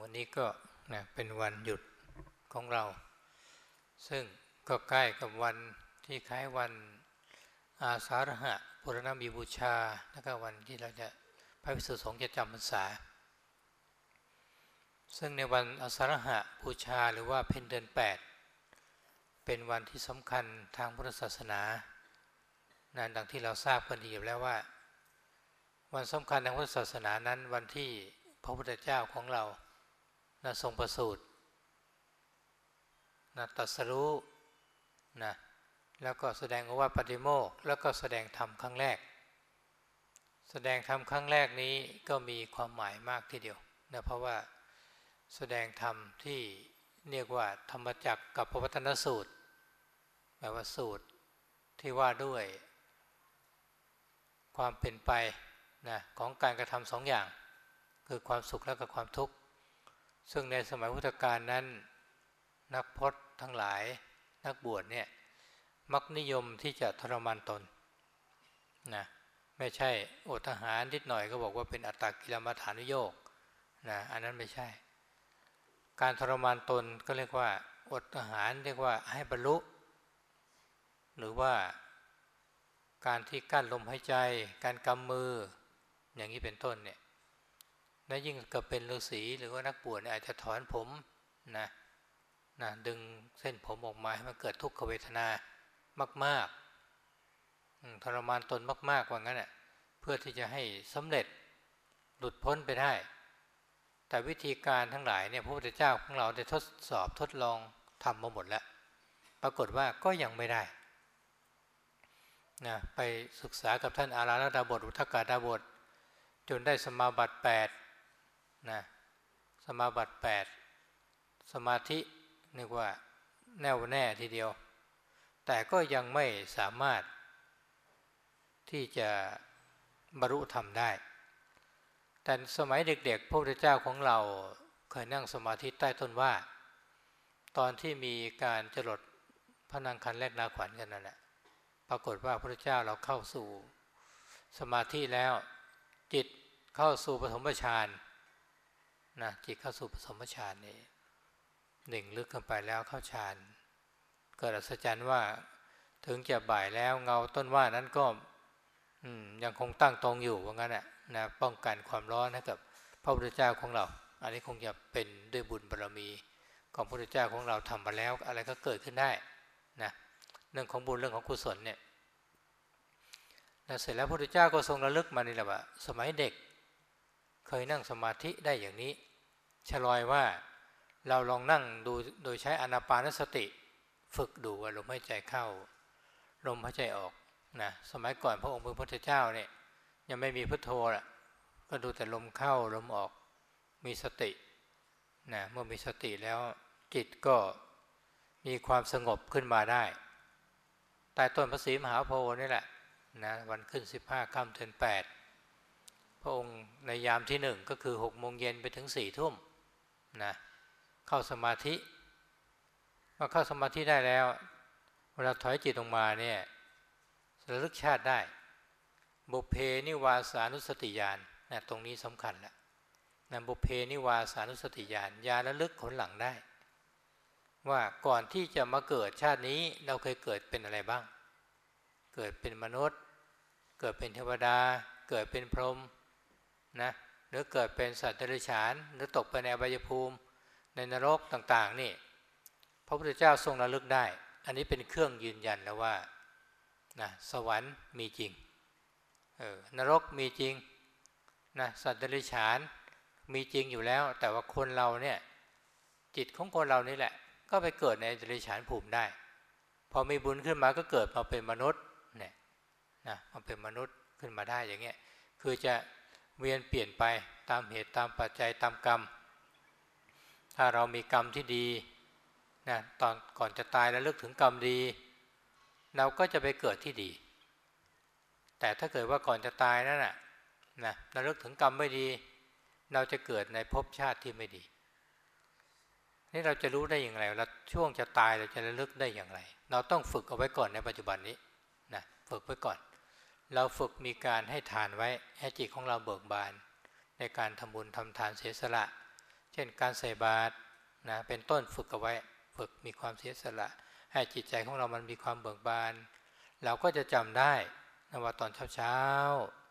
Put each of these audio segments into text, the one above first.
วันนี้ก็นะเป็นวันหยุดของเรา ซึ่งก็ใกล้กับวันที่คล้ายวันอาสาฬหะปุรณมีบูชา แล้วก็วันที่เราจะพระภิกษุสงฆ์จะจำพรรษา ซึ่งในวันอาสาฬหะบูชาหรือว่าเพนเดือน 8 เป็นวันที่สำคัญทางพุทธศาสนานั่นดังที่เราทราบกันดีอยู่แล้วว่า วันสำคัญทางพุทธศาสนานั้นวันที่พระพุทธเจ้าของเรา นะทรงประสูตินะตัสรู้นะแล้วก็แสดงว่าปฏิโมกแล้วก็แสดงธรรมครั้งแรก แสดงธรรมครั้งแรกนี้ก็มีความหมายมากทีเดียวนะเพราะว่าแสดงธรรมที่เรียกว่าธรรมจักกับพระวัฒนสูตรแปลว่าสูตรที่ว่าด้วย ความเป็นไปนะของการกระทำสองอย่าง คือความสุขและกับความทุกข์ ซึ่งในสมัยพุทธกาลนั้น นักพจน์ทั้งหลายนักบวชเนี่ยมักนิยมที่จะทรมานตนนะไม่ใช่อดทหารนิดหน่อยก็บอกว่าเป็นอัตตกิลมัฐานุโยกนะอันนั้นไม่ใช่ การทรมานตนก็เรียกว่า อดทหารเรียกว่าให้บรรลุ หรือว่าการที่กั้นลมหายใจ การกำมือ อย่างนี้เป็นต้นเนี่ย และยิ่งก็เป็นฤาษีหรือว่านักบวชอาจจะถอนผมนะนะดึงเส้นผมออกมาให้มันเกิดทุกขเวทนามากๆทรมานตนมากๆว่างั้นอะเพื่อที่จะให้สำเร็จหลุดพ้นไปได้ แต่วิธีการทั้งหลายเนี่ยพระพุทธเจ้าของเราได้ทดสอบทดลองทำมาหมดแล้ว ปรากฏว่าก็ยังไม่ได้นะไปศึกษากับท่านอาราลดาบทอุทกาดาบท จนได้สมาบัติ8 นะสมาบัติ8สมาธินึกว่าแน่วแน่ทีเดียว แต่ก็ยังไม่สามารถที่จะบรรลุธรรมได้ แต่สมัยเด็กๆ พระพุทธเจ้าของเราเคยนั่งสมาธิใต้ต้นว่า ตอนที่มีการจรดพระนางคันแรกนาขวัญกันนั่นแหละปรากฏว่าพระพุทธเจ้าเราเข้าสู่สมาธิแล้วจิตเข้าสู่ปฐมฌาน นะจิตเข้าสู่ปฐมฌานนี่หนึ่งลึกกันไปแล้วเข้าฌานเกิดอัศจรรย์ว่าถึงจะบ่ายแล้วเงาต้นว่านั้นก็ยังคงตั้งตรงอยู่ว่างั้นนะนะป้องกันความร้อนให้กับพระพุทธเจ้าของเรา อันนี้คงจะเป็นด้วยบุญบารรมีของพระพุทธเจ้าของเราทำมาแล้ว อะไรก็เกิดขึ้นได้นะเรื่องของบุญเรื่องของกุศลเนี่ยเสร็จแล้วพระพุทธเจ้าก็ทรงระลึกมานี่แหละว่าสมัยเด็ก เคยนั่งสมาธิได้อย่างนี้ชลอยว่าเราลองนั่งดูโดยใช้อนาปานสติ ฝึกดูว่าลมหายใจเข้า ลมหายใจออกนะสมัยก่อนพระองค์พระพุทธเจ้าเนี่ยยังไม่มีพุทโธล่ะก็ดูแต่ลมเข้าลมออกมีสตินะเมื่อมีสติแล้วจิตก็มีความสงบขึ้นมาได้ใต้ต้นพระศรีมหาโพธิ์นี่แหละนะวันขึ้น 15ค่ำเดือน8 พระองค์ในยามที่หนึ่งก็คือ6โมงเย็นไปถึง4ทุ่มนะเข้าสมาธิเมื่อเข้าสมาธิได้แล้ว เวลาถอยจิตออกมาเนี่ยระลึกชาติได้ บุเพนิวาสานุสติญาณนะตรงนี้สำคัญแหละนะบุเพนิวาสานุสติญาณญาณระลึกขนหลังได้ ว่าก่อนที่จะมาเกิดชาตินี้เราเคยเกิดเป็นอะไรบ้าง เกิดเป็นมนุษย์ เกิดเป็นเทวดา เกิดเป็นพรหม นะหรือเกิดเป็นสัตว์เดรัจฉาน หรือตกไปในอบายภูมิ ในนรกต่าง ๆ นี่ พระพุทธเจ้าทรงระลึกได้ อันนี้เป็นเครื่องยืนยันแล้วว่านะสวรรค์มีจริงเออนรกมีจริงนะสัตว์เดรัจฉานมีจริงอยู่แล้ว แต่ว่าคนเราเนี่ยจิตของคนเรานี่แหละ ก็ไปเกิดในเดรัจฉานภูมิได้ พอมีบุญขึ้นมาก็เกิดมาเป็นมนุษย์เนี่ยนะมาเป็นมนุษย์ขึ้นมาได้อย่างเงี้ยคือจะ เวียนเปลี่ยนไปตามเหตุตามปัจจัยตามกรรม ถ้าเรามีกรรมที่ดีนะตอนก่อนจะตายแล้วเลิกถึงกรรมดี เราก็จะไปเกิดที่ดี แต่ถ้าเกิดว่าก่อนจะตายนั่นนะนะเราเลิกถึงกรรมไม่ดี เราจะเกิดในภพชาติที่ไม่ดีนี่เราจะรู้ได้อย่างไรเราช่วงจะตายเราจะระลึกได้อย่างไร เราต้องฝึกเอาไว้ก่อนในปัจจุบันนี้นะฝึกไว้ก่อน เราฝึกมีการให้ทานไว้ให้จิตของเราเบิกบาน ในการทำบุญทำทานเสียสละ เช่นการใส่บาตรนะเป็นต้นฝึกเอาไว้ฝึกมีความเสียสละ ให้จิตใจของเรามันมีความเบิกบาน เราก็จะจำได้นะว่าตอนเช้า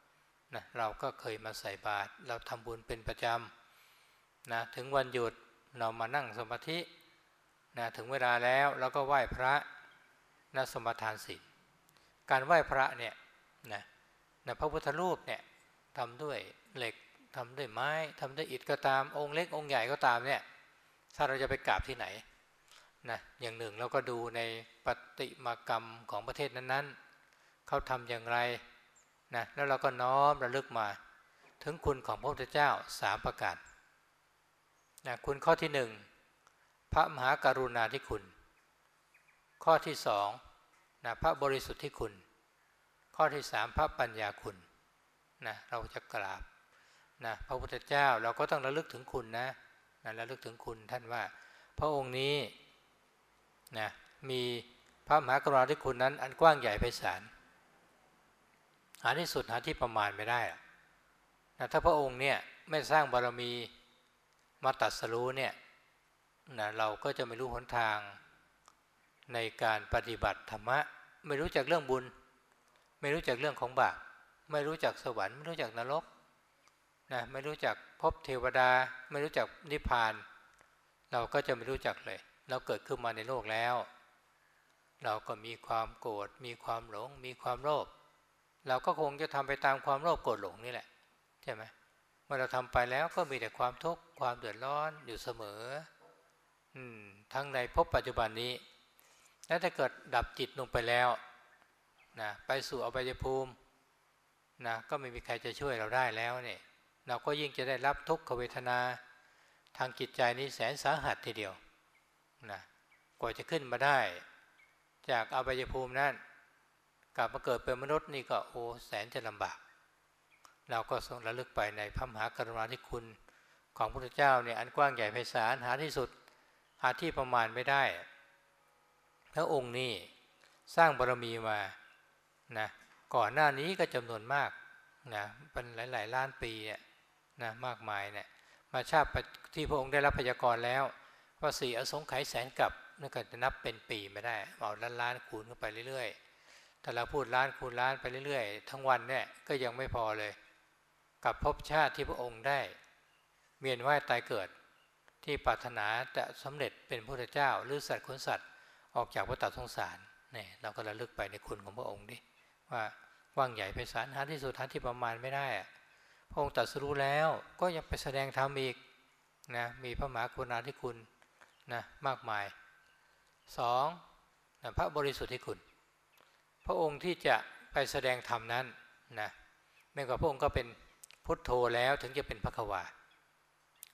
ๆนะเราก็เคยมาใส่บาตรเราทำบุญเป็นประจำนะถึงวันหยุดเรามานั่งสมาธินะถึงเวลาแล้วเราก็ไหว้พระนะสมทานศีลการไหว้พระเนี่ย นะนะพระพุทธรูปเนี่ยทำด้วยเหล็กทำด้วยไม้ทำด้วยอิฐก็ตาม องค์เล็กองค์ใหญ่ก็ตามเนี่ยถ้าเราจะไปกราบที่ไหนนะอย่างหนึ่งเราก็ดูในปฏิมากรรมของประเทศนั้นๆเขาทำอย่างไรนะแล้วเราก็น้อมระลึกมา ถึงคุณของพระพุทธเจ้าสามประการนะคุณข้อที่หนึ่งพระมหากรุณาธิคุณ ข้อที่สองนะพระบริสุทธิ์ที่คุณ ข้อที่สามพระปัญญาคุณนะเราจะกราบนะพระพุทธเจ้าเราก็ต้องระลึกถึงคุณนะนะระลึกถึงคุณท่านว่า พระองค์นี้นะมีพระมหากรุณาธิคุณนั้น อันกว้างใหญ่ไพศาลหาที่สุดหาที่ประมาณไม่ได้นะถ้าพระองค์เนี่ยไม่สร้างบารมีมาตัดสรู้เนี่ยนะเราก็จะไม่รู้หนทางในการปฏิบัติธรรมะ ไม่รู้จักเรื่องบุญ ไม่รู้จักเรื่องของบาปไม่รู้จักสวรรค์ไม่รู้จักนรกนะไม่รู้จักพบเทวดา ไม่รู้จักนิพพาน เราก็จะไม่รู้จักเลย เราเกิดขึ้นมาในโลกแล้ว เราก็มีความโกรธมีความหลง มีความโลภเราก็คงจะทำไปตามความโลภโกรธหลงนี่แหละใช่ไหมเมื่อเราทำไปแล้วก็มีแต่ความทุกข์ความเดือดร้อนอยู่เสมอ อืมทั้งในพบปัจจุบันนี้ แล้วถ้าเกิดดับจิตลงไปแล้ว นะไปสู่อบายภูมินะก็ไม่มีใครจะช่วยเราได้แล้วเนี่ยเราก็ยิ่งจะได้รับทุกขเวทนาทางจิตใจนี้แสนสาหัสทีเดียวนะกว่าจะขึ้นมาได้ จากอบายภูมินั้นกลับมาเกิดเป็นมนุษย์นี่ก็โอ้แสนจะลำบาก เราก็ทรงระลึกไปในพระมหากรุณาธิคุณของพระพุทธเจ้าเนี่ยอันกว้างใหญ่ไพศาลหาที่สุดหาที่ประมาณไม่ได้ พระองค์นี่สร้างบารมีมา นะก่อนหน้านี้ก็จำนวนมากนะเป็นหลาย ๆ ล้านปีเนี่ยนะมากมายเนี่ยมาชาติที่พระองค์ได้รับพยากรณ์แล้ว ว่าสี่อสงไขยแสนกับนั่นก็จะนับเป็นปีไม่ได้เอาล้านล้านคูณเข้าไปเรื่อยๆถ้าเราพูดล้านคูณล้านไปเรื่อยๆ ทั้งวันเนี่ยก็ยังไม่พอเลย กับภพชาติที่พระองค์ได้ เวียนว่ายตายเกิด ที่ปรารถนาจะสำเร็จเป็นพระเจ้าหรือสัตว์ขนสัตว์ออกจากวัฏสงสารเนี่ยเราก็ระลึกไปในคุณของพระองค์ดิ ว่าว่างใหญ่ไพศาลหาที่สุดหาที่ประมาณไม่ได้พระองค์ตรัสรู้แล้วก็ยังไปแสดงธรรมอีกนะมีพระมหากรุณาธิคุณนะมากมายสองนะพระบริสุทธิคุณ พระองค์ที่จะไปแสดงธรรมนั้นนะแม้กว่าพระองค์ก็เป็นพุทโธแล้วถึงจะเป็นพระควา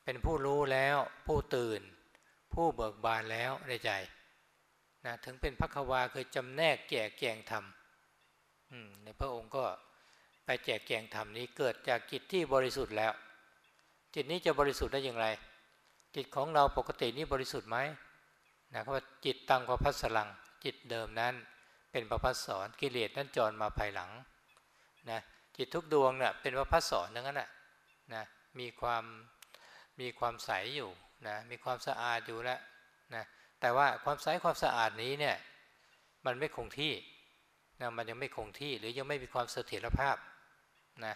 เป็นผู้รู้แล้วผู้ตื่น ผู้เบิกบานแล้วในใจนะถึงเป็นพระควาคือจำแนกแจกแจงธรรม ในพระองค์ก็ไปแจกแจงธรรมนี้เกิดจากจิตที่บริสุทธิ์แล้ว จิตนี้จะบริสุทธิ์ได้อย่างไร จิตของเราปกตินี้บริสุทธิ์ไหมนะเพราะจิตตั้งพระพัสลัง จิตเดิมนั้นเป็นพระพัสสอนกิเลสนั้นจรมาภายหลังนะจิตทุกดวงเนะ่ยเป็นพระพัสสอนทั้งนั้นนะนะมีความมีความใสอยู่นะมีความสะอาดอยู่แล้วนะแต่ว่าความใสความสะอาดนี้เนี่ยมันไม่คงที่ นะมันยังไม่คงที่หรือยังไม่มีความเสถียรภาพนะ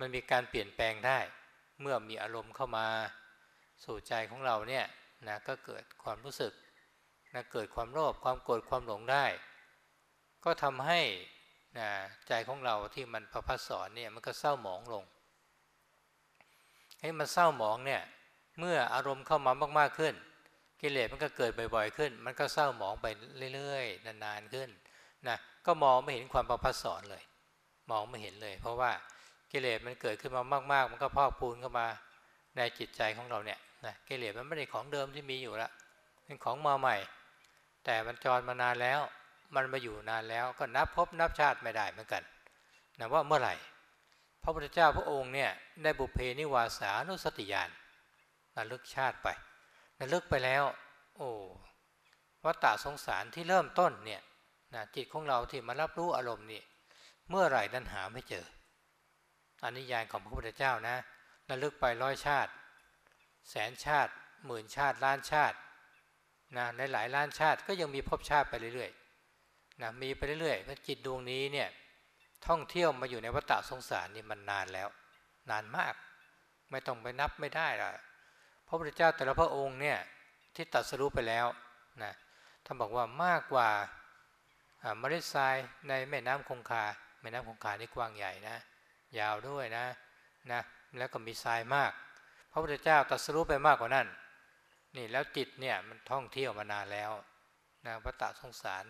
มันมีการเปลี่ยนแปลงได้ เมื่อมีอารมณ์เข้ามาสู่ใจของเราเนี่ยนะก็เกิดความรู้สึกนะเกิดความโลภความโกรธความหลงได้ ก็ทำให้นะใจของเราที่มันพระพัสสอนเนี่ยมันก็เศร้าหมองลงให้มันเศร้าหมองเนี่ยเมื่ออารมณ์เข้ามามาก ๆขึ้น กิเลสมันก็เกิดบ่อย ๆ ขึ้น มันก็เศร้าหมองไปเรื่อยๆนานๆขึ้น นะก็มองไม่เห็นความประพัสสอนเลย มองไม่เห็นเลย เพราะว่ากิเลสมันเกิดขึ้นมามากๆ มันก็พอกพูนเข้ามาในจิตใจของเราเนี่ยนะกิเลสมันไม่ได้ของเดิมที่มีอยู่ละเป็นของมาใหม่ แต่มันจรมานานแล้ว มันมาอยู่นานแล้วก็นับพบนับชาติไม่ได้เหมือนกันนะว่าเมื่อไหร่ พระพุทธเจ้าพระองค์เนี่ยได้บุเพนิวาสานุสติญาณระลึกชาติไประลึกไปแล้ว โอ้วัฏฏะสงสารที่เริ่มต้นเนี่ย นะจิตของเราที่มารับรู้อารมณ์นี่เมื่อไหร่นั้นหาไม่เจอ อันนี้ยานของพระพุทธเจ้านะระลึกไปร้อยชาติ แสนชาติ หมื่นชาติล้านชาตินะในหลายล้านชาติก็ยังมีภพชาติไปเรื่อยๆนะมีไปเรื่อยๆเพราะจิตดวงนี้เนี่ยท่องเที่ยวมาอยู่ในวัฏสงสารนี่มันนานแล้ว นานมาก ไม่ต้องไปนับไม่ได้ละพระพุทธเจ้าแต่ละพระองค์เนี่ยที่ตัดสรุปไปแล้วนะท่านบอกว่ามากกว่า เมล็ดทรายในแม่น้ำคงคา แม่น้ำคงคานี่กว้างใหญ่นะ ยาวด้วยนะนะแล้วก็มีทรายมาก พระพุทธเจ้าตัสรุปไปมากกว่านั้นนี่แล้วจิตเนี่ยมันท่องเที่ยวมานานแล้วนะพระตะสงสาร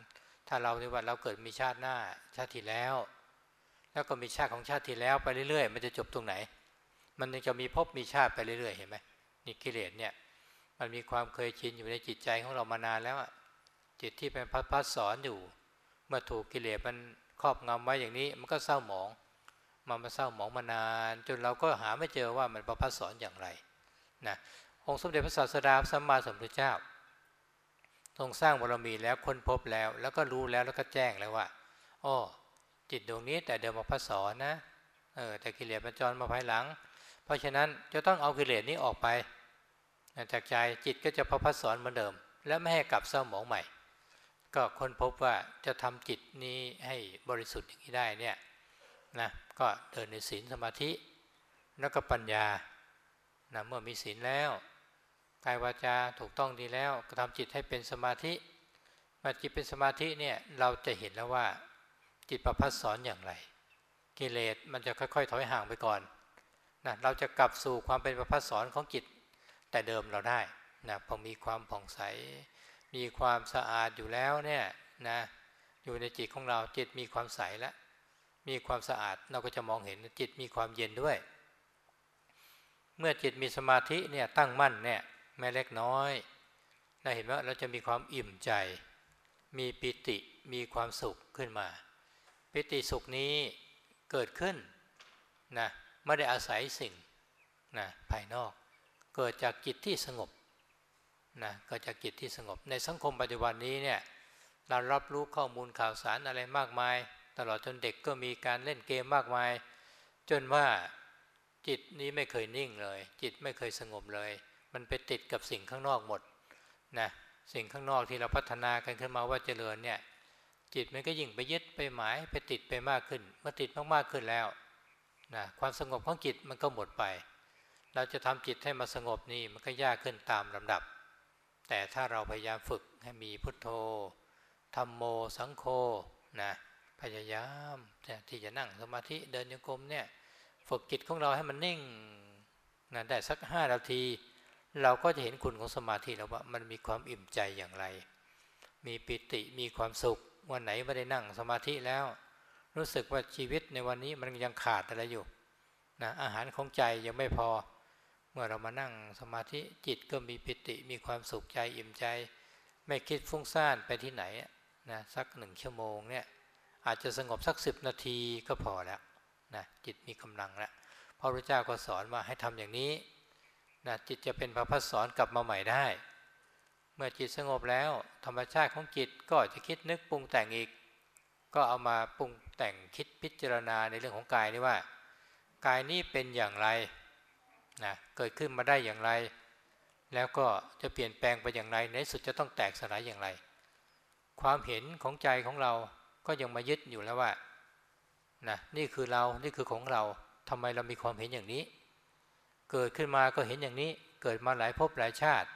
ถ้าเราในว่าเราเกิดมีชาติหน้าชาติที่แล้ว แล้วก็มีชาติของชาติที่แล้วไปเรื่อยๆ มันจะจบตรงไหน มันจะมีภพมีชาติไปเรื่อยๆเห็นไหมนี่กิเลสเนี่ยมันมีความเคยชินอยู่ในจิตใจของเรามานานแล้วจิตที่เป็นพัดพัดสอนอยู่ เมื่อถูกกิเลสมันครอบงำไว้อย่างนี้ มันก็เศร้าหมอง มันมาเศร้าหมองมานาน จนเราก็หาไม่เจอว่ามันประพัดสอนอย่างไรนะองค์สมเด็จพระศาสดาสัมมาสัมพุทธเจ้าทรงสร้างบารมีแล้วค้นพบแล้ว แล้วก็รู้แล้วแล้วก็แจ้งแล้วว่าอ๋อจิตดวงนี้แต่เดิมมาพัดสอนนะเออแต่กิเลสมันจรมาภายหลัง เพราะฉะนั้นจะต้องเอากิเลสนี้ออกไปจากใจจิตก็จะประพัดสอนเหมือนเดิม และไม่ให้กลับเศร้าหมองใหม่ ก็ค้นพบว่าจะทำจิตนี้ให้บริสุทธิ์อย่างนี้ได้เนี่ยนะก็เดินในศีลสมาธิ แล้วก็ปัญญานะเมื่อมีศีลแล้วกายวาจาถูกต้องดีแล้วก็ทำจิตให้เป็นสมาธิเมื่อจิตเป็นสมาธิเนี่ยเราจะเห็นแล้วว่าจิตประพัดสอนอย่างไร กิเลสมันจะค่อย ๆ ถอยห่างไปก่อนนะเราจะกลับสู่ความเป็นประพัดสอนของจิตแต่เดิมเราได้นะพอมีความผ่องใส มีความสะอาดอยู่แล้วเนี่ยนะอยู่ในจิตของเราจิตมีความใสแล้วมีความสะอาดเราก็จะมองเห็นจิตมีความเย็นด้วย เมื่อจิตมีสมาธิเนี่ยตั้งมั่นเนี่ยแม้เล็กน้อยเราเห็นว่าเราจะมีความอิ่มใจ มีปิติมีความสุขขึ้นมา ปิติสุขนี้เกิดขึ้นนะไม่ได้อาศัยสิ่งนะภายนอก เกิดจากจิตที่สงบ นะกิดจากจิตที่สงบ ในสังคมปัจจุบันนี้เนี่ยเรารับรู้ข้อมูลข่าวสารอะไรมากมาย ตลอดจนเด็กก็มีการเล่นเกมมากมาย จนว่าจิตนี้ไม่เคยนิ่งเลย จิตไม่เคยสงบเลย มันไปติดกับสิ่งข้างนอกหมดนะสิ่งข้างนอกที่เราพัฒนากันขึ้นมาว่าเจริญเนี่ยจิตมันก็ยิ่งไปยึดไปหมายไปติดไปมากขึ้น เมื่อติดมากๆขึ้นแล้วนะความสงบของจิตมันก็หมดไป เราจะทำจิตให้มาสงบนี่มันก็ยากขึ้นตามลำดับ แต่ถ้าเราพยายามฝึกให้มีพุทโธธรรมโมสังโฆนะพยายามที่จะนั่งสมาธิเดินโยกมเนี่ยฝึกจิตของเราให้มันนิ่งนะได้สักห้านาที เราก็จะเห็นคุณของสมาธิแล้วว่ามันมีความอิ่มใจอย่างไร มีปิติมีความสุข วันไหนไม่ได้นั่งสมาธิแล้ว รู้สึกว่าชีวิตในวันนี้มันยังขาดอะไรอยู่นะอาหารของใจยังไม่พอ เมื่อเรามานั่งสมาธิจิตก็มีปิติมีความสุขใจอิ่มใจ ไม่คิดฟุ้งซ่านไปที่ไหนนะสักหนึ่งชั่วโมงเนี่ยอาจจะสงบสักสิบนาทีก็พอแล้วนะจิตมีกำลังแล้วพระพุทธเจ้าก็สอนว่าให้ทำอย่างนี้นะจิตจะเป็นพระพัสสอนกลับมาใหม่ได้ เมื่อจิตสงบแล้ว ธรรมชาติของจิตก็จะคิดนึกปรุงแต่งอีก ก็เอามาปรุงแต่งคิดพิจารณาในเรื่องของกายนี่ว่า กายนี้เป็นอย่างไร นะเกิดขึ้นมาได้อย่างไร แล้วก็จะเปลี่ยนแปลงไปอย่างไร ในสุดจะต้องแตกสลายอย่างไร ความเห็นของใจของเราก็ยังมายึดอยู่แล้วว่านะนี่คือเรา นี่คือของเราทำไมเรามีความเห็นอย่างนี้ เกิดขึ้นมาก็เห็นอย่างนี้ เกิดมาหลายภพหลายชาติ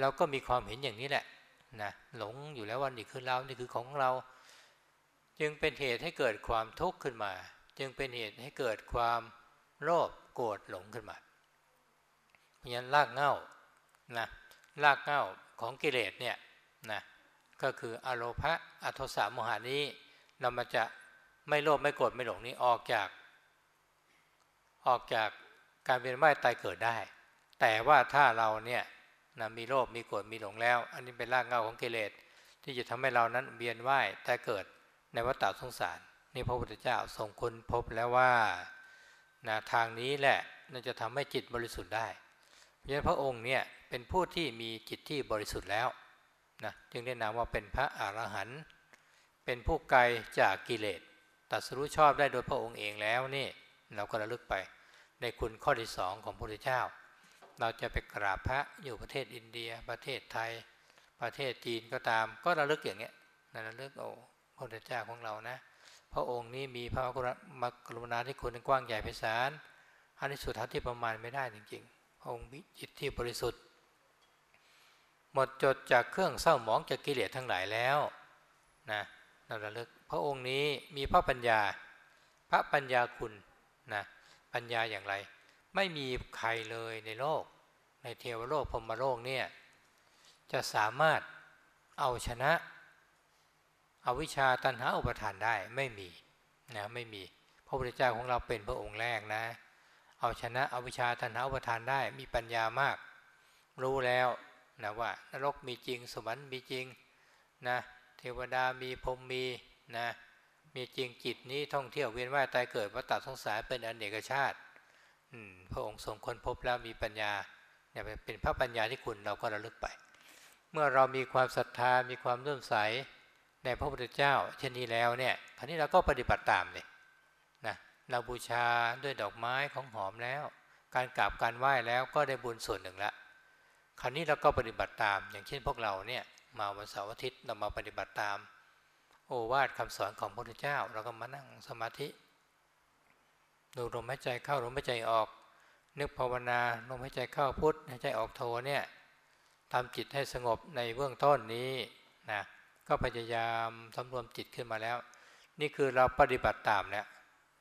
เราก็มีความเห็นอย่างนี้แหละนะหลงอยู่แล้วว่านี่คือเรา นี่คือของเรา จึงเป็นเหตุให้เกิดความทุกข์ขึ้นมา จึงเป็นเหตุให้เกิดความโลภโกรธหลงขึ้นมา เพราะฉะนั้นรากเง้านะรากเง้าของกิเลสเนี่ยนะก็คืออโลภะอโทสะโมหานี้เรามาจะไม่โลภไม่โกรธไม่หลงนี้ออกจาก ออกจากการเวียนว่ายตายเกิดได้ แต่ว่าถ้าเราเนี่ยนะมีโลภมีโกรธมีหลงแล้ว อันนี้เป็นรากเง้าของกิเลสที่จะทำให้เรานั้นเวียนว่ายตายเกิดในวัฏฏะสงสารนี่พระพุทธเจ้าทรงค้นพบแล้วว่านะทางนี้แหละน่าจะทำให้จิตบริสุทธิ์ได้ ฉะนั้นพระองค์เนี่ยเป็นผู้ที่มีจิตที่บริสุทธิ์แล้วนะจึงได้นามว่าเป็นพระอรหันต์เป็นผู้ไกลจากกิเลสตัดสู้ชอบได้โดยพระองค์เองแล้วนี่เราก็ระลึกไปในคุณข้อที่สองของพระพุทธเจ้า เราจะไปกราบพระอยู่ประเทศอินเดีย ประเทศไทย ประเทศจีนก็ตาม ก็ระลึกอย่างเงี้ยระลึกโอ้พระพุทธเจ้าของเรานะ พระองค์นี้มีพระกรุณาธิคุณกว้างใหญ่ไพศาลอันนี้สุดท้ายที่ประมาณไม่ได้จริงๆ องค์มีจิตที่บริสุทธิ์ หมดจดจากเครื่องเศร้าหมองจากกิเลสทั้งหลายแล้วนะเราระลึกพระองค์นี้มีพระปัญญา พระปัญญาคุณนะปัญญาอย่างไร ไม่มีใครเลยในโลก ในเทวโลกพรมโลกเนี่ยจะสามารถเอาชนะเอาวิชาตันหาอุปทานได้ไม่มีนะไม่มีพระพุทธเจ้าของเราเป็นพระองค์แรกนะ เอาชนะเอาวิชาตันหาอุปทานได้มีปัญญามาก รู้แล้วนะว่านรกมีจริงสวรรค์มีจริงนะเทวดามีพรมมีนะมีจริงจิตนี้ท่องเที่ยวเวียนว่ายตายเกิดวัฏสงสารเป็นอนเนกชาติพระองค์ทรงค้นพบแล้วมีปัญญาเนี่ยเป็นพระปัญญาที่คุณเราก็ระลึกไป เมื่อเรามีความศรัทธามีความเลื่อมใสในพระพุทธเจ้าเช่นนี้แล้วเนี่ยคราวนี้เราก็ปฏิบัติตามเลยนะ เราบูชาด้วยดอกไม้ของหอมแล้ว การกราบการไหว้แล้วก็ได้บุญส่วนหนึ่งละคราวนี้เราก็ปฏิบัติตาม อย่างเช่นพวกเราเนี่ยมาวันเสาร์อาทิตย์เรามาปฏิบัติตาม โอวาทคำสอนของพระพุทธเจ้า เราก็มานั่งสมาธิดูลมหายใจเข้าลมหายใจออก นึกภาวนาลมหายใจเข้าพุทธหายใจออกโทเนี่ยทำจิตให้สงบในเบื้องต้นนี้นะก็พยายามสำรวมจิตขึ้นมาแล้ว นี่คือเราปฏิบัติตามแล้ว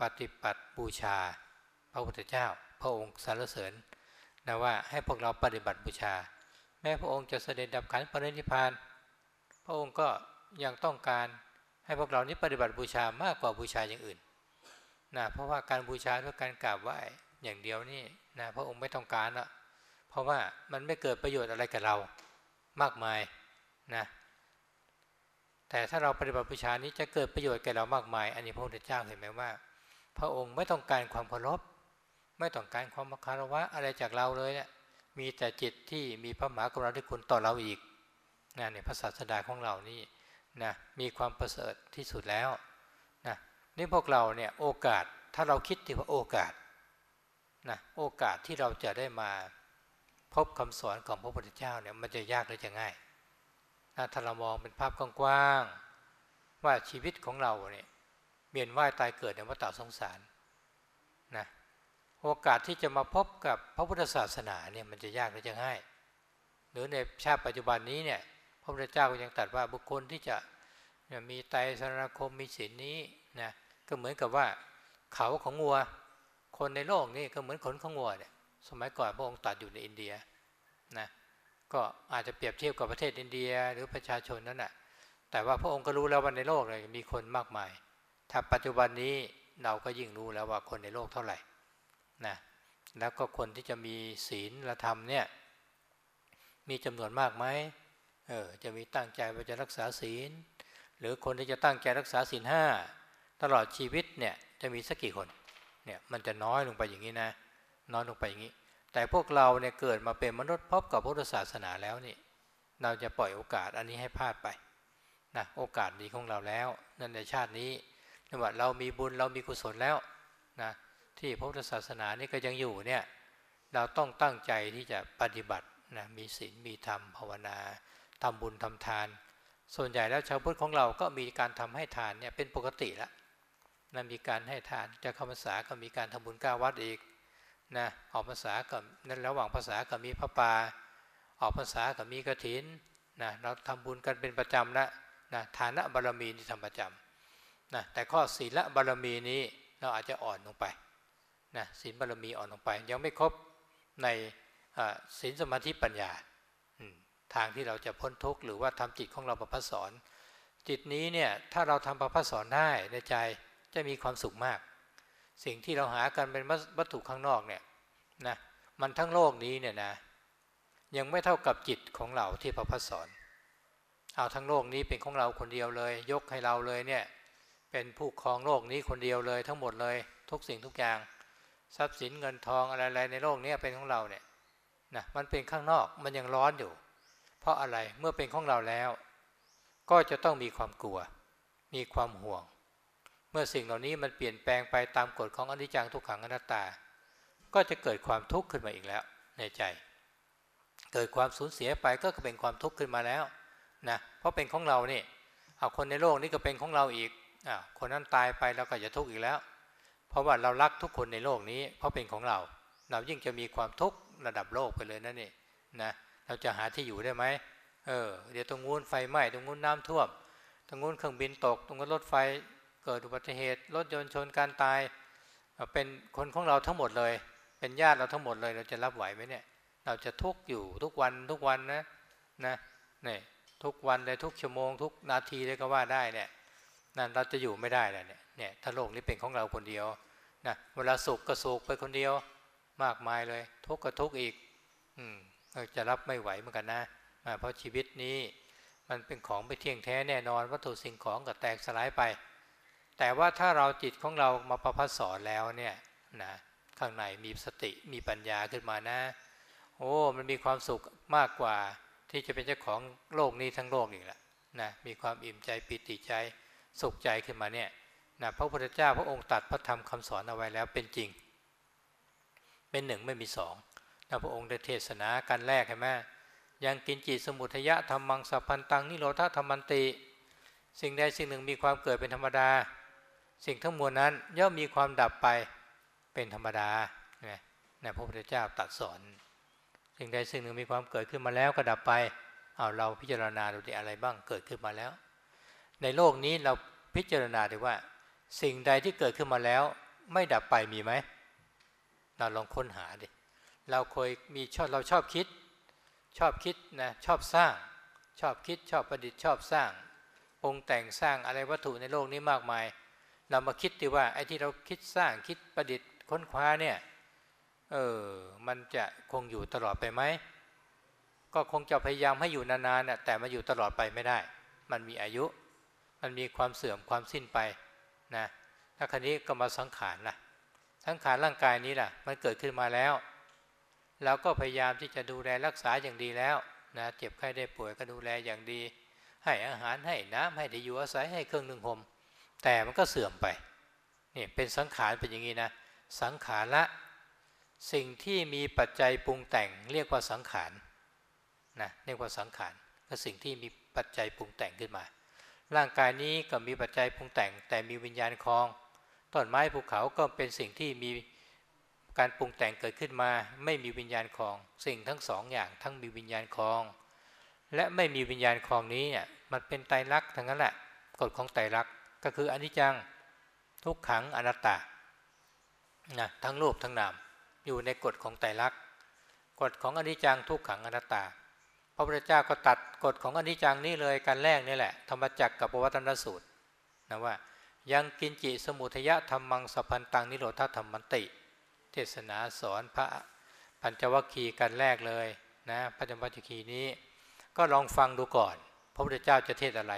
ปฏิบัติบูชา พระพุทธเจ้า พระองค์สรรเสริญนะว่าให้พวกเราปฏิบัติบูชา แม้พระองค์จะเสด็จดับขันปรินิพาน พระองค์ก็ยังต้องการให้พวกเรานี้ปฏิบัติบูชามากกว่าบูชาอย่างอื่นนะเพราะว่าการบูชาด้วยการกราบไหว้อย่างเดียวนี่นะพระองค์ไม่ต้องการละเพราะว่ามันไม่เกิดประโยชน์อะไรกับเรามากมายนะแต่ถ้าเราปฏิบัติบูชานี้จะเกิดประโยชน์แก่เรามากมาย อันนี้พระพุทธเจ้าเห็นไหมว่า พระองค์ไม่ต้องการความเคารพไม่ต้องการความคารวะอะไรจากเราเลยเนี่ยมีแต่จิตที่มีพระมหากรุณาธิคุณต่อเราอีกนะเนี่ยพระศาสดาของเรานี่นะมีความประเสริฐที่สุดแล้วนะนี่พวกเราเนี่ยโอกาสถ้าเราคิดที่ว่าโอกาสนะโอกาสที่เราจะได้มาพบคำสอนของพระพุทธเจ้าเนี่ยมันจะยากหรือจะง่ายถ้าเรามองเป็นภาพกว้างๆว่าชีวิตของเราเนี่ย เวียนว่ายตายเกิดในวัฏสงสารนะโอกาสที่จะมาพบกับพระพุทธศาสนาเนี่ยมันจะยากหรือจะง่าย หรือในชาติปัจจุบันนี้เนี่ยพระพุทธเจ้าก็ยังตรัสว่าบุคคลที่จะมีไตรสรณคมมีศีลนี้นะก็เหมือนกับว่าเขาของงัว คนในโลกนี่ก็เหมือนขนของงัวเนี่ยสมัยก่อนพระองค์ตัดอยู่ในอินเดียนะก็อาจจะเปรียบเทียบกับประเทศอินเดียหรือประชาชนนั่นแหะแต่ว่าพระองค์ก็รู้แล้วว่าในโลกเลยมีคนมากมาย ถ้าปัจจุบันนี้เราก็ยิ่งรู้แล้วว่าคนในโลกเท่าไหร่นะแล้วก็คนที่จะมีศีลละธรรมเนี่ยมีจำนวนมากไหมเออจะมีตั้งใจว่าจะรักษาศีล หรือคนที่จะตั้งใจรักษาศีลห้าตลอดชีวิตเนี่ยจะมีสักกี่คนเนี่ยมันจะน้อยลงไปอย่างนี้นะน้อยลงไปอย่างนี้ แต่พวกเราเนี่ยเกิดมาเป็นมนุษย์พบกับพุทธศาสนาแล้วนี่เราจะปล่อยโอกาสอันนี้ให้พลาดไปนะโอกาสดีของเราแล้วนั่นในชาตินี้ ว่าเรามีบุญเรามีกุศลแล้วนะที่พุทธศาสนานี่ก็ยังอยู่เนี่ยเราต้องตั้งใจที่จะปฏิบัตินะมีศีลมีธรรมภาวนาทำบุญทำทาน ส่วนใหญ่แล้วชาวพุทธของเราก็มีการทำให้ทานเนี่ยเป็นปกติแล้วนะมีการให้ทานจะเข้าพรรษาก็มีการทำบุญก้าวัดอีกนะออกภาษากับนั้นระหว่างภาษากับมีพระปาออกภาษากับมีกระถินนะเราทำบุญกันเป็นประจำนะนะฐานะบารมีที่ทำประจำ นะแต่ข้อศีลบารมีนี้เราอาจจะอ่อนลงไปนะศีลบารมีอ่อนลงไป ยังไม่ครบในศีลสมาธิปัญญาทางที่เราจะพ้นทุกข์หรือว่าทำจิตของเราประพัสสอนจิตนี้เนี่ยถ้าเราทำประพัสสอนได้ในใจจะมีความสุขมาก สิ่งที่เราหากันเป็นวัตถุข้างนอกเนี่ยนะมันทั้งโลกนี้เนี่ยนะยังไม่เท่ากับจิตของเราที่พระพัสอนเอาทั้งโลกนี้เป็นของเราคนเดียวเลย ยกให้เราเลยเนี่ย เป็นผู้ครองโลกนี้คนเดียวเลยทั้งหมดเลย ทุกสิ่งทุกอย่าง ทรัพย์สินเงินทองอะไรๆในโลกนี้เป็นของเราเนี่ยนะมันเป็นข้างนอกมันยังร้อนอยู่ เพราะอะไรเมื่อเป็นของเราแล้ว ก็จะต้องมีความกลัว มีความห่วง เมื่อสิ่งเหล่านี้มันเปลี่ยนแปลงไปตามกฎของอนิจจังทุกขังอนัตตา ก็จะเกิดความทุกข์ขึ้นมาอีกแล้วในใจ เกิดความสูญเสียไปก็เป็นความทุกข์ขึ้นมาแล้วนะเพราะเป็นของเรานี่เอาคนในโลกนี้ก็เป็นของเราอีก คนนั้นตายไปเราก็จะทุกข์อีกแล้ว เพราะว่าเรารักทุกคนในโลกนี้ เพราะเป็นของเรา เรายิ่งจะมีความทุกข์ระดับโลกไปเลยนั่นนี่นะเราจะหาที่อยู่ได้ไหมเออเดี๋ยวตรงงูนไฟไหม้ตรงงูนน้ำท่วมตรงงูนเครื่องบินตก ตรงงูนรถไฟเกิดอุบัติเหตุรถยนต์ชนการตายเป็นคนของเราทั้งหมดเลย เป็นญาติเราทั้งหมดเลย เราจะรับไหวไหมเนี่ย เราจะทุกข์อยู่ทุกวันทุกวันนะนะนี่ทุกวันเลยทุกชั่วโมง ทุกนาทีเลยก็ว่าได้เนี่ย นั่นเราจะอยู่ไม่ได้แล้วเนี่ยเนี่ยถ้าโลกนี้เป็นของเราคนเดียวนะเวลาสุขก็สุขไปคนเดียวมากมายเลย ทุกข์ก็ทุกข์อีก อืมจะรับไม่ไหวเหมือนกันนะเพราะชีวิตนี้มันเป็นของไม่เที่ยงแท้แน่นอน วัตถุสิ่งของก็แตกสลายไป แต่ว่าถ้าเราจิตของเรามาประพัสสอนแล้วเนี่ยนะข้างในมีสติมีปัญญาขึ้นมานะ โอ้มันมีความสุขมากกว่าที่จะเป็นเจ้าของโลกนี้ทั้งโลกอีกแหละนะมีความอิ่มใจปิติใจ สุขใจขึ้นมาเนี่ยนะพระพุทธเจ้าพระองค์ตัดพระธรรมคำสอนเอาไว้แล้วเป็นจริง เป็นหนึ่งไม่มีสองนะพระองค์ได้เทศนาการแรกใช่ไหมยังกินจิตสมุทยะธรรมังสัพพันตังนิโรธาธรรมันติ สิ่งใดสิ่งหนึ่งมีความเกิดเป็นธรรมดา สิ่งทั้งมวลนั้นย่อมมีความดับไปเป็นธรรมดาเนี่ยนะพระพุทธเจ้าตัดสอนสิ่งใดสิ่งหนึ่งมีความเกิดขึ้นมาแล้วก็ดับไปเอาเราพิจารณาดูดิอะไรบ้างเกิดขึ้นมาแล้ว ในโลกนี้เราพิจารณาดูว่า สิ่งใดที่เกิดขึ้นมาแล้ว ไม่ดับไปมีไหมเราลองค้นหาดิเราเคยมีชอบเราชอบคิด ชอบคิดนะชอบสร้าง ชอบคิดชอบประดิษฐ์ชอบสร้างปรุงแต่งสร้างอะไรวัตถุในโลกนี้มากมาย เรามาคิดดีว่าไอ้ที่เราคิดสร้างคิดประดิษฐ์ค้นคว้าเนี่ยเออมันจะคงอยู่ตลอดไปไหมก็คงจะพยายามให้อยู่นานๆน่ะแต่มาอยู่ตลอดไปไม่ได้ มันมีอายุ มันมีความเสื่อมความสิ้นไปนะถ้าคันนี้ก็มาสังขารล่ะ สังขารร่างกายนี้ล่ะ มันเกิดขึ้นมาแล้วเราก็พยายามที่จะดูแลรักษาอย่างดีแล้วนะเจ็บไข้ได้ป่วยก็ดูแลอย่างดี ให้อาหารให้น้ำให้ที่อยู่อาศัยให้เครื่องนึ่งห่มแต่มันก็เสื่อมไปนี่เป็นสังขารเป็นอย่างนี้นะ สังขารละสิ่งที่มีปัจจัยปรุงแต่งเรียกว่าสังขารนะเรียกว่าสังขารก็สิ่งที่มีปัจจัยปรุงแต่งขึ้นมา ร่างกายนี้ก็มีปัจจัยปรุงแต่ง แต่มีวิญญาณคลอง ต้นไม้ภูเขาก็เป็นสิ่งที่มีการปรุงแต่งเกิดขึ้นมา ไม่มีวิญญาณคลอง สิ่งทั้งสองอย่างทั้งมีวิญญาณคลอง และไม่มีวิญญาณคลองนี้เนี่ยมันเป็นไตรลักษณ์ทั้งนั้นแหละกฎของไตรลักษณ์ก็คืออนิจจังทุกขังอนัตตานะทั้งรูปทั้งนามอยู่ในกฎของไตรลักษณ์กฎของอนิจจังทุกขังอนัตตา พระพุทธเจ้าก็ตัดกฎของอนิจจังนี้เลยการแรกนี่แหละ ธรรมจักกับปวัตนสูตรนะว่า ยังกินจิสมุทยะธรรมังสัพพันตังนิโรธาธรรมันติ เทศนาสอนพระปัญจวัคคีย์กันแรกเลยนะพระปัญจวัคคีย์นี้ ก็ลองฟังดูก่อน พระพุทธเจ้าจะเทศอะไร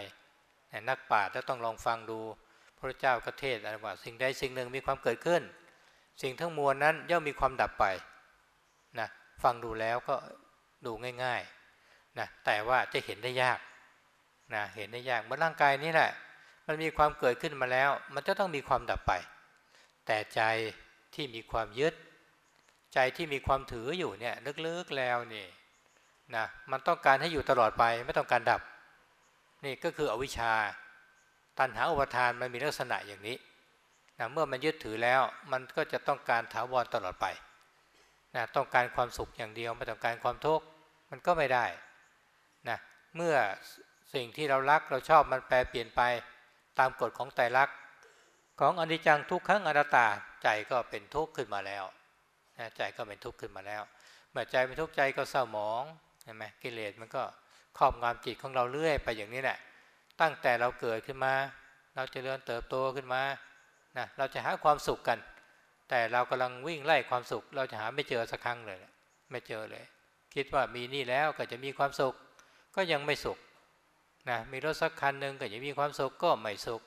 นักปราชญ์จะต้องลองฟังดูพระพุทธเจ้าก็เทศอะไรว่า สิ่งใดสิ่งหนึ่งมีความเกิดขึ้น สิ่งทั้งมวลนั้นย่อมมีความดับไปนะฟังดูแล้วก็ดูง่าย ๆ นะแต่ว่าจะเห็นได้ยากนะเห็นได้ยากเมื่อร่างกายนี้แหละมันมีความเกิดขึ้นมาแล้ว มันจะต้องมีความดับไป แต่ใจที่มีความยึด ใจที่มีความถืออยู่เนี่ยลึกๆแล้วนี่นะมันต้องการให้อยู่ตลอดไปไม่ต้องการดับ นี่ก็คืออวิชชา ตัณหาอุปทานมันมีลักษณะอย่างนี้นะเมื่อมันยึดถือแล้วมันก็จะต้องการถาวรตลอดไปนะต้องการความสุขอย่างเดียวไม่ต้องการความทุกข์มันก็ไม่ได้ เมื่อสิ่งที่เรารักเราชอบมันแปรเปลี่ยนไปตามกฎของไตรลักษณ์ของอนิจจังทุกขังอนัตตาใจก็เป็นทุกข์ขึ้นมาแล้วใจก็เป็นทุกข์ขึ้นมาแล้วเมื่อใจเป็นทุกข์ใจก็เศร้าหมองใช่ไหมกิเลสมันก็ครอบงำจิตของเราเรื่อยไปอย่างนี้แหละตั้งแต่เราเกิดขึ้นมา เราจเจริญเติบโตขึ้นมานะเราจะหาความสุขกัน แต่เรากำลังวิ่งไล่ความสุข เราจะหาไม่เจอสักครั้งเลย ไม่เจอเลย คิดว่ามีนี่แล้วก็จะมีความสุข ก็ยังไม่สุขนะมีรถสักคันหนึ่งก็จะมีความสุขก็ไม่สุข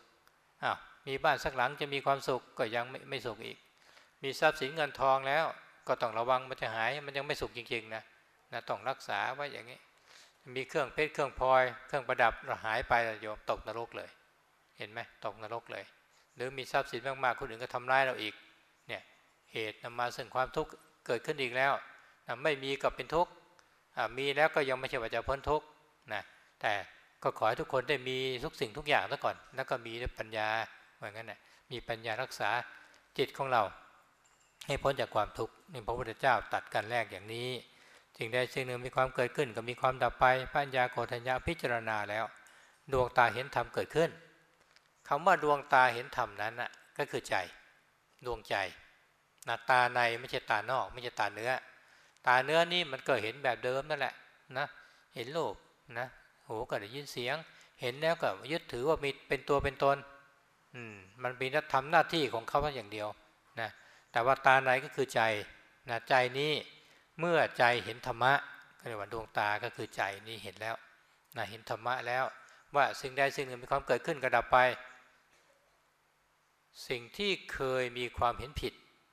อ้าวมีบ้านสักหลังจะมีความสุขก็ยังไม่ไม่สุขอีก มีทรัพย์สินเงินทองแล้วก็ต้องระวังมันจะหายมันยังไม่สุขจริงๆนะนะต้องรักษาไว้อย่างนี้ มีเครื่องเพชรเครื่องพลอย เครื่องประดับเราหายไปโยมตกนรกเลย เห็นไหมตกนรกเลย หรือมีทรัพย์สินมากๆคนอื่นก็ทำร้ายเราอีกเนี่ยเหตุนำมาซึ่งความทุกข์เกิดขึ้นอีกแล้วนะไม่มีก็เป็นทุกข์ มีแล้วก็ยังไม่ใช่ว่าจะพ้นทุกข์นะแต่ก็ขอให้ทุกคนได้มีทุกสิ่งทุกอย่างซะก่อน แล้วก็มีปัญญาเหมือนกันนะมีปัญญารักษาจิตของเรา ให้พ้นจากความทุกข์นี่พระพุทธเจ้าตัดกันแรกอย่างนี้สิ่งใดสิ่งหนึ่งมีความเกิดขึ้นก็มีความดับไปปัญญาโกฏัญญาพิจารณาแล้ว ดวงตาเห็นธรรมเกิดขึ้นคำว่าดวงตาเห็นธรรมนั้นน่ะก็คือใจดวงใจนะตาในไม่ใช่ตานอก ไม่ใช่ตาเนื้อ ตาเนื้อนี่มันก็เห็นแบบเดิมนั่นแหละนะเห็นรูปนะหูก็ได้ยินเสียง เห็นแล้วก็ยึดถือว่ามีเป็นตัวเป็นตนอืมมันเป็นทำหน้าที่ของเขาเพียงอย่างเดียวนะแต่ว่าตาในก็คือใจนะใจนี้เมื่อใจเห็นธรรมะก็เรียกว่าดวงตาก็คือใจนี้เห็นแล้วนะเห็นธรรมะแล้ว ว่าสิ่งใดสิ่งหนึ่งมีความเกิดขึ้นกระดับไป สิ่งที่เคยมีความเห็นผิด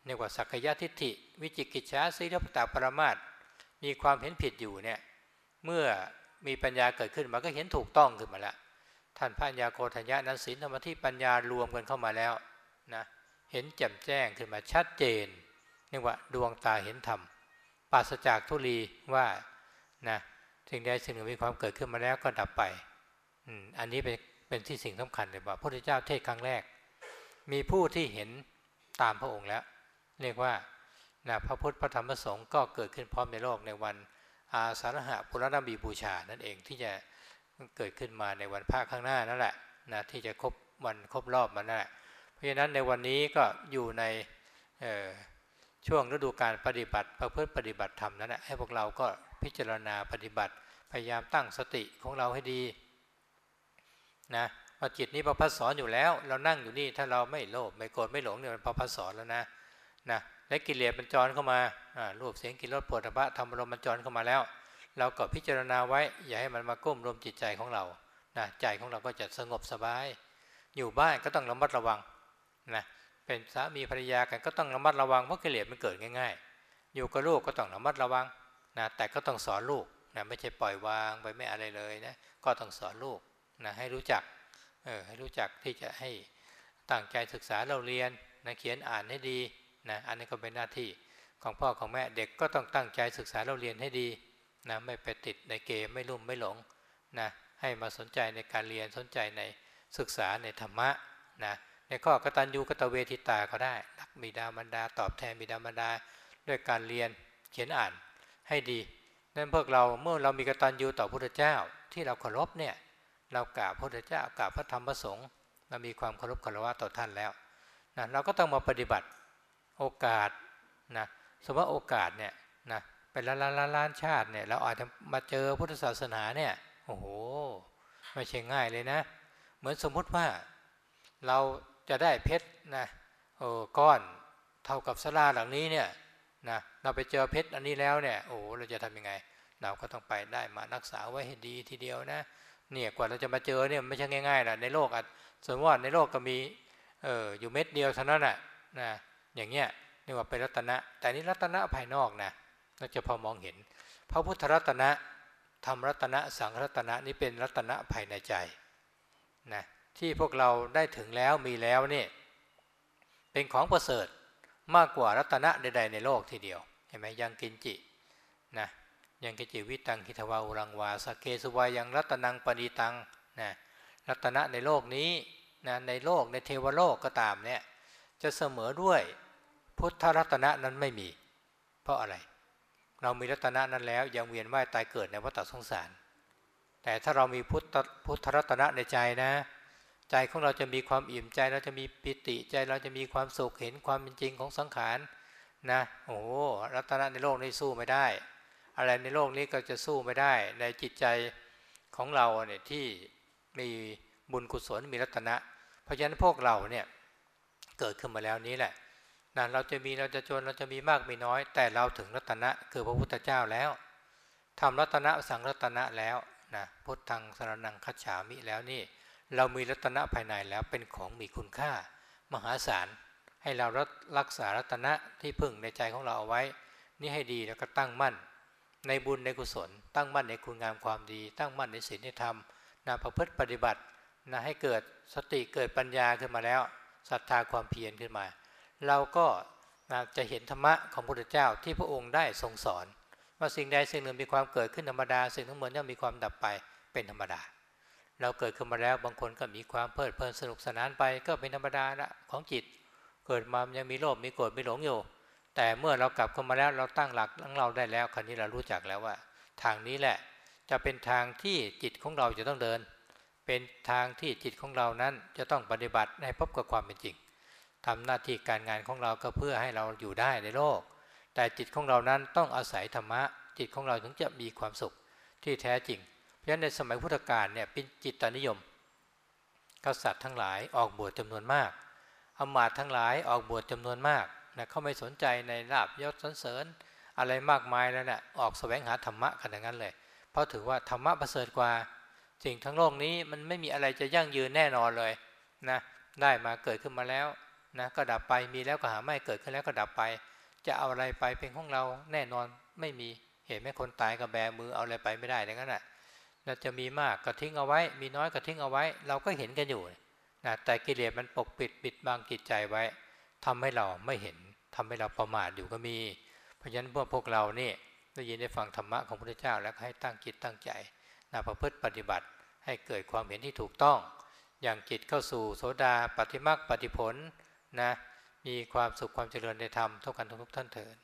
เรียกว่าสักยะทิฏฐิ วิจิกิจฉาสีรพตาปรมาตมีความเห็นผิดอยู่เนี่ยเมื่อมีปัญญาเกิดขึ้นมันก็เห็นถูกต้องขึ้นมาแล้วท่านพระญาโคทัญญานั้นศีลธรรมที่ปัญญารวมกันเข้ามาแล้วนะเห็นแจ่มแจ้งขึ้นมาชัดเจนเรียกว่าดวงตาเห็นธรรมปราศจากทุลีว่านะสิ่งใดสิ่งหนึ่งมีความเกิดขึ้นมาแล้วก็ดับไปอันนี้เป็นเป็นที่สิ่งสำคัญเลยว่าพระพุทธเจ้าเทศครั้งแรก มีผู้ที่เห็นตามพระองค์แล้ว เรียกว่านะพระพุทธพระธรรมพระสงฆ์ก็เกิดขึ้นพร้อมในโลกในวันอาสาฬหะปุรณบีบูชานั่นเองที่จะเกิดขึ้นมาในวันพระข้างหน้านั่นแหละนะที่จะครบวันครบรอบมันนั่นแหละเพราะฉะนั้นในวันนี้ก็อยู่ในช่วงฤดูการปฏิบัติประพฤติปฏิบัติธรรมนั่นแหละให้พวกเราก็พิจารณาปฏิบัติพยายามตั้งสติของเราให้ดีนะว่าจิตนี้พระพัฒสอนอยู่แล้ว เรานั่งอยู่นี่ถ้าเราไม่โลภไม่โกรธไม่หลงเนี่ยมันพระพัฒสอนแล้วนะ นะและกิเลสมันจรเข้ามารูปเสียงกลิ่นรสปวดระบะธรรมรมมันจรเข้ามาแล้ว เราก็พิจารณาไว้ อย่าให้มันมาก้มรวมจิตใจของเรานะใจของเราก็จะสงบสบาย อยู่บ้านก็ต้องระมัดระวังนะเป็นสามีภรรยากันก็ต้องระมัดระวังเพราะกิเลสมันเกิดง่าย ๆ อยู่กับลูกก็ต้องระมัดระวังนะแต่ก็ต้องสอนลูกนะไม่ใช่ปล่อยวางไปไม่อะไรเลยนะก็ต้องสอนลูกนะให้รู้จักเออให้รู้จักที่จะให้ตั้งใจศึกษาเราเรียนนะเขียนอ่านให้ดี นะอันนี้ก็เป็นหน้าที่ของพ่อของแม่เด็กก็ต้องตั้งใจศึกษาเราเรียนให้ดีนะไม่ไปติดในเกมไม่ลุ่มไม่หลงนะให้มาสนใจในการเรียนสนใจในศึกษาในธรรมะนะในข้อกตัญญูกตเวทิตาก็ได้รักบิดามารดา ตอบแทนบิดามารดา ด้วยการเรียนเขียนอ่านให้ดีนั่นพวกเราเมื่อเรามีกตัญญูต่อพระพุทธเจ้าที่เราเคารพเนี่ยเรากราบพระพุทธเจ้ากราบพระธรรมพระสงฆ์เรามีความเคารพคารวะต่อท่านแล้วนะเราก็ต้องมาปฏิบัติ โอกาสนะสมมติโอกาสเนี่ยนะเป็นล้านล้านล้านชาติเนี่ยเราอาจจะมาเจอพุทธศาสนาเนี่ยโอ้โหไม่ใช่ง่ายเลยนะ เหมือนสมมุติว่าเราจะได้เพชรนะโอ้ก้อนเท่ากับสลาหลังนี้เนี่ยนะเราไปเจอเพชรอันนี้แล้วเนี่ยโอ้เราจะทำยังไง เราก็ต้องไปได้มารักษาไว้ให้ดีทีเดียวนะเนี่ยกว่าเราจะมาเจอเนี่ยไม่ใช่ง่ายๆนะในโลกอะสมมติว่าในโลกก็มีเอออยู่เม็ดเดียวเท่านั้นแหะนะ อย่างเงี้ยนี่ว่าเป็นรัตนะ แต่นี้รัตนะภายนอกนะเราจะพอมองเห็น พระพุทธรัตนะธรรมรัตนะสังรัตนะนี่เป็นรัตนะภายในใจนะที่พวกเราได้ถึงแล้วมีแล้วนี่เป็นของประเสริฐมากกว่ารัตนะใด ๆ ในโลกทีเดียวเห็นไหมยังกินจินะยังกิจิวิตังคิทวาอุรังวาสเกสุวายังรัตนังปณีตังนะรัตนะในโลกนี้นะในโลกในเทวโลกก็ตามเนี่ย จะเสมอด้วยพุทธรัตนะนั้นไม่มี เพราะอะไร เรามีรัตนะนั้นแล้วยังเวียนว่ายตายเกิดในวัฏสงสาร แต่ถ้าเรามีพุทธพุทธรัตนะในใจนะ ใจของเราจะมีความอิ่มใจเราจะมีปิติใจเราจะมีความสุขเห็นความเป็นจริงของสังขารนะโอ้รัตนะในโลกนี้สู้ไม่ได้ อะไรในโลกนี้ก็จะสู้ไม่ได้ ในจิตใจของเราเนี่ยที่มีบุญกุศลมีรัตนะ เพราะฉะนั้นพวกเราเนี่ย เกิดขึ้นมาแล้วนี้แหละนะเราจะมีเราจะจนเราจะมีมากมีน้อย แต่เราถึงรัตนะคือพระพุทธเจ้าแล้วทำรัตนะสังรัตนะแล้วนะพุทธังสรนังคัจฉามิแล้วนี่ เรามีรัตนะภายในแล้วเป็นของมีคุณค่า มหาศาลให้เรารักษารัตนะที่พึ่งในใจของเราเอาไว้ นี่ให้ดีแล้วก็ตั้งมั่น ในบุญในกุศล ตั้งมั่นในคุณงามความดี ตั้งมั่นในศีลในธรรมนะประพฤติปฏิบัตินะให้เกิดสติเกิดปัญญาขึ้นมาแล้ว ศรัทธาความเพียรขึ้นมา เราก็จะเห็นธรรมะของพระพุทธเจ้าที่พระองค์ได้ทรงสอน ว่าสิ่งใดสิ่งหนึ่งมีความเกิดขึ้นธรรมดา สิ่งทั้งหมดย่อมมีความดับไปเป็นธรรมดา เราเกิดขึ้นมาแล้วบางคนก็มีความเพลิดเพลินสนุกสนานไปก็เป็นธรรมดาละของจิต เกิดมายังมีโลภมีโกรธมีหลงอยู่ แต่เมื่อเรากลับเข้ามาแล้วเราตั้งหลักของเราได้แล้วคราวนี้เรารู้จักแล้วว่า ทางนี้แหละจะเป็นทางที่จิตของเราจะต้องเดิน เป็นทางที่จิตของเรานั้นจะต้องปฏิบัติในพบกับความเป็นจริงทำหน้าที่การงานของเราก็เพื่อให้เราอยู่ได้ในโลก แต่จิตของเรานั้นต้องอาศัยธรรมะ จิตของเราถึงจะมีความสุขที่แท้จริง เพราะฉะนั้นในสมัยพุทธกาลเนี่ยเป็นจิตตนิยม กษัตริย์ทั้งหลายออกบวชจำนวนมากอมาตย์ทั้งหลายออกบวชจำนวนมากนะเขาไม่สนใจในลาบยศสรรเสริญ อะไรมากมายแล้วนะ่ะออกแสวงหาธรรมะกันอย่างนั้นเลย เพราะถือว่าธรรมะประเสริฐกว่า สิ่งทั้งโลกนี้มันไม่มีอะไรจะยั่งยืนแน่นอนเลยนะได้มาเกิดขึ้นมาแล้วนะก็ดับไปมีแล้วก็หาไม่เกิดขึ้นแล้วก็ดับไป จะเอาอะไรไปเป็นของเราแน่นอนไม่มีเห็นไหมคนตายก็แบมือเอาอะไรไปไม่ได้ดังนั้นแหะเราจะมีมากก็ทิ้งเอาไว้ มีน้อยก็ทิ้งเอาไว้ เราก็เห็นกันอยู่นะแต่กิเลสมันปกปิดปิดบังจิตใจไว้ทำให้เราไม่เห็นทำให้เราประมาทอยู่ก็มี เพราะฉะนั้นพวกพวกเรานี่ได้ยินได้ฟังธรรมะของพระพุทธเจ้าแล้วให้ตั้งจิตตั้งใจ นะประพฤติปฏิบัติให้เกิดความเห็นที่ถูกต้อง อย่างจิตเข้าสู่โสดาปฏิมาปฏิผลนะมีความสุขความเจริญในธรรมเท่ากันทุกท่านเถิด